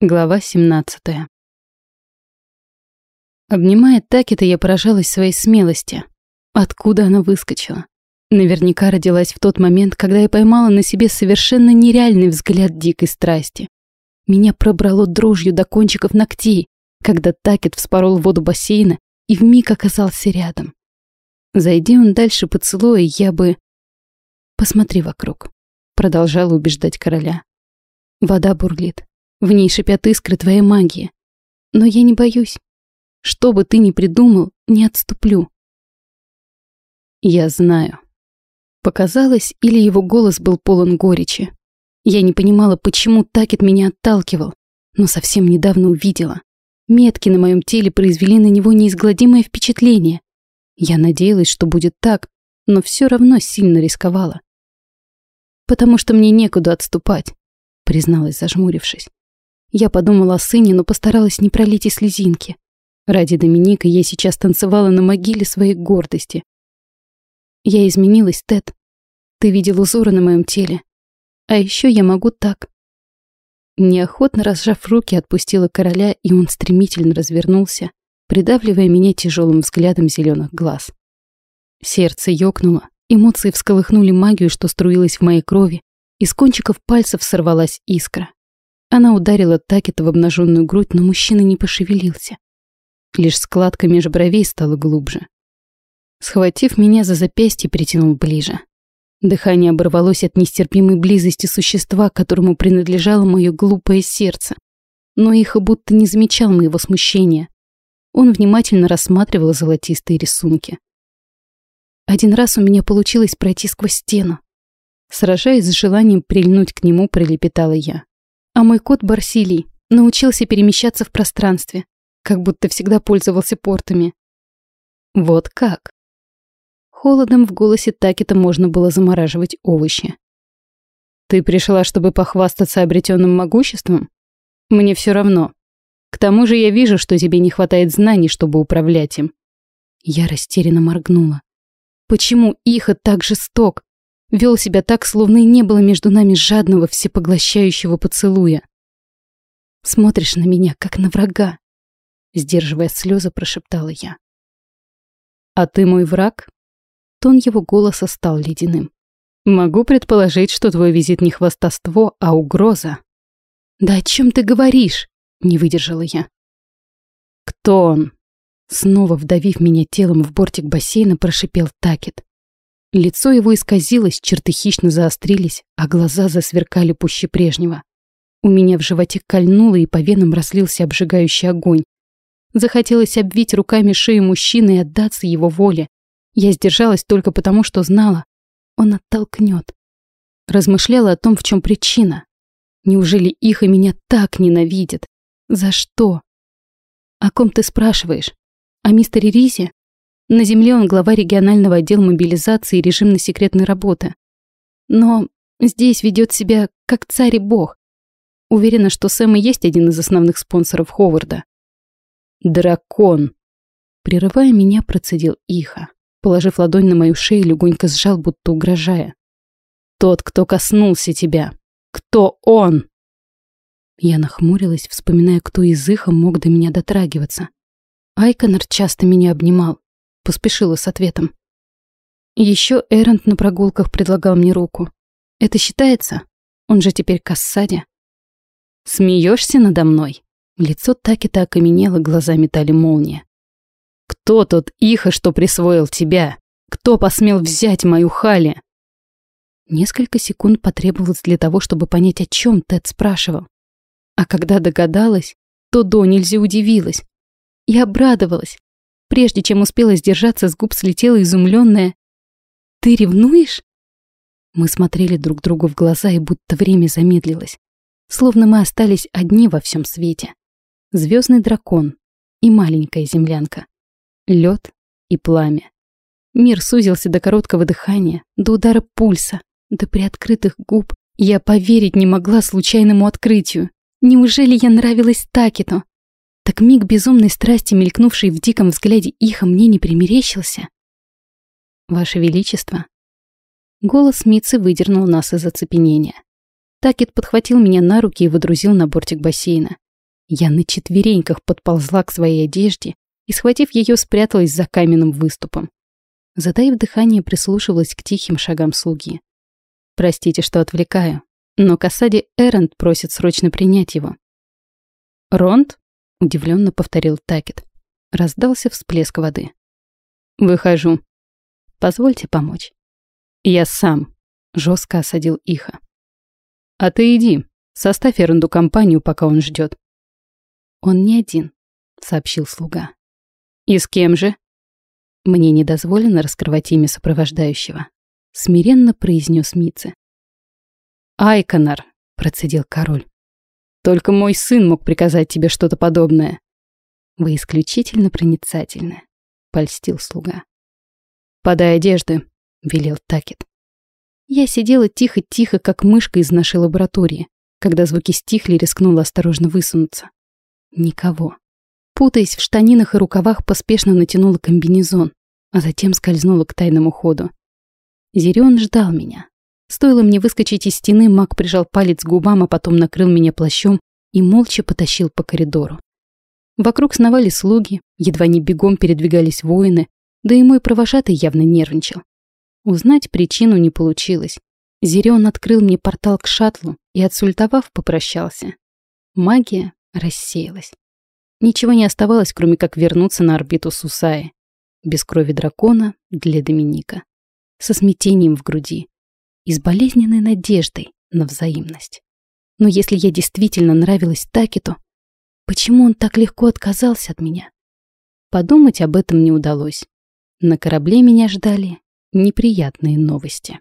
Глава 17. Обнимая Такита, я поражалась своей смелости. Откуда она выскочила? Наверняка родилась в тот момент, когда я поймала на себе совершенно нереальный взгляд дикой страсти. Меня пробрало дрожью до кончиков ногтей, когда Такет вспорол воду бассейна и вмиг оказался рядом. Зайди он дальше поцелуя, я бы... «Посмотри вокруг», — продолжала убеждать короля. Вода бурлит. В ней шипят искры твоей магии. Но я не боюсь. Что бы ты ни придумал, не отступлю. Я знаю. Показалось, или его голос был полон горечи. Я не понимала, почему Такет меня отталкивал, но совсем недавно увидела. Метки на моем теле произвели на него неизгладимое впечатление. Я надеялась, что будет так, но все равно сильно рисковала. «Потому что мне некуда отступать», — призналась, зажмурившись. Я подумала о сыне, но постаралась не пролить и слезинки. Ради Доминика я сейчас танцевала на могиле своей гордости. Я изменилась, Тед. Ты видел узоры на моем теле. А еще я могу так. Неохотно разжав руки, отпустила короля, и он стремительно развернулся, придавливая меня тяжелым взглядом зеленых глаз. Сердце ёкнуло, эмоции всколыхнули магию, что струилась в моей крови, из кончиков пальцев сорвалась искра. Она ударила Такета в обнаженную грудь, но мужчина не пошевелился. Лишь складка меж бровей стала глубже. Схватив меня за запястье, притянул ближе. Дыхание оборвалось от нестерпимой близости существа, которому принадлежало мое глупое сердце. Но Иха будто не замечал моего смущения. Он внимательно рассматривал золотистые рисунки. Один раз у меня получилось пройти сквозь стену. Сражаясь с желанием прильнуть к нему, пролепетала я. А мой кот Барсилий научился перемещаться в пространстве, как будто всегда пользовался портами. Вот как? Холодом в голосе Такита можно было замораживать овощи. Ты пришла, чтобы похвастаться обретенным могуществом? Мне все равно. К тому же я вижу, что тебе не хватает знаний, чтобы управлять им. Я растерянно моргнула. Почему Иха так жесток? Вел себя так, словно и не было между нами жадного, всепоглощающего поцелуя. «Смотришь на меня, как на врага», — сдерживая слезы, прошептала я. «А ты мой враг?» Тон его голоса стал ледяным. «Могу предположить, что твой визит не хвастовство, а угроза». «Да о чем ты говоришь?» — не выдержала я. «Кто он?» Снова вдавив меня телом в бортик бассейна, прошипел Такет. Лицо его исказилось, черты хищно заострились, а глаза засверкали пуще прежнего. У меня в животе кольнуло, и по венам разлился обжигающий огонь. Захотелось обвить руками шею мужчины и отдаться его воле. Я сдержалась только потому, что знала, он оттолкнет. Размышляла о том, в чем причина. Неужели их и меня так ненавидят? За что? О ком ты спрашиваешь? О мистере Ризе? На земле он глава регионального отдела мобилизации и режимной секретной работы. Но здесь ведет себя как царь и бог. Уверена, что Сэм и есть один из основных спонсоров Ховарда. «Дракон!» Прерывая меня, процедил Иха. Положив ладонь на мою шею, легонько сжал, будто угрожая. «Тот, кто коснулся тебя! Кто он?» Я нахмурилась, вспоминая, кто из Иха мог до меня дотрагиваться. Айконор часто меня обнимал, Поспешила с ответом. Еще Эрент на прогулках предлагал мне руку. Это считается? Он же теперь Кассади. Смеешься надо мной? Лицо так и так окаменело, глаза метали молния. Кто тот Иха, что присвоил тебя? Кто посмел взять мою Хали? Несколько секунд потребовалось для того, чтобы понять, о чем Тед спрашивал. А когда догадалась, то до нельзя удивилась. И обрадовалась. Прежде чем успела сдержаться, с губ слетела изумленная. «Ты ревнуешь?» Мы смотрели друг другу в глаза, и будто время замедлилось. Словно мы остались одни во всем свете. Звездный дракон и маленькая землянка. Лед и пламя. Мир сузился до короткого дыхания, до удара пульса, до приоткрытых губ. Я поверить не могла случайному открытию. Неужели я нравилась Такету? Так миг безумной страсти, мелькнувший в диком взгляде Иха, мне не примерещился. «Ваше Величество!» Голос Митцы выдернул нас из оцепенения. Такет подхватил меня на руки и выдрузил на бортик бассейна. Я на четвереньках подползла к своей одежде и, схватив ее, спряталась за каменным выступом. Затаив дыхание, прислушивалась к тихим шагам слуги. «Простите, что отвлекаю, но Касади Эрент просит срочно принять его». «Ронд?» — удивленно повторил Такет. Раздался всплеск воды. «Выхожу. Позвольте помочь». «Я сам», — жестко осадил Иха. «А ты иди, составь ерунду компанию, пока он ждет. «Он не один», — сообщил слуга. «И с кем же?» «Мне не дозволено раскрывать имя сопровождающего», — смиренно произнес Митце. «Айконар», — процедил король. «Только мой сын мог приказать тебе что-то подобное». «Вы исключительно проницательны», — польстил слуга. «Подай одежды», — велел Такет. Я сидела тихо-тихо, как мышка из нашей лаборатории. Когда звуки стихли, рискнула осторожно высунуться. Никого. Путаясь в штанинах и рукавах, поспешно натянула комбинезон, а затем скользнула к тайному ходу. Зирион ждал меня. Стоило мне выскочить из стены, маг прижал палец к губам, а потом накрыл меня плащом и молча потащил по коридору. Вокруг сновали слуги, едва не бегом передвигались воины, да и мой провожатый явно нервничал. Узнать причину не получилось. Зирион открыл мне портал к шаттлу и, отсультовав, попрощался. Магия рассеялась. Ничего не оставалось, кроме как вернуться на орбиту Сусаи. Без крови дракона для Доминика. Со смятением в груди. И с болезненной надеждой на взаимность. Но если я действительно нравилась Такиту, почему он так легко отказался от меня? Подумать об этом не удалось. На корабле меня ждали неприятные новости.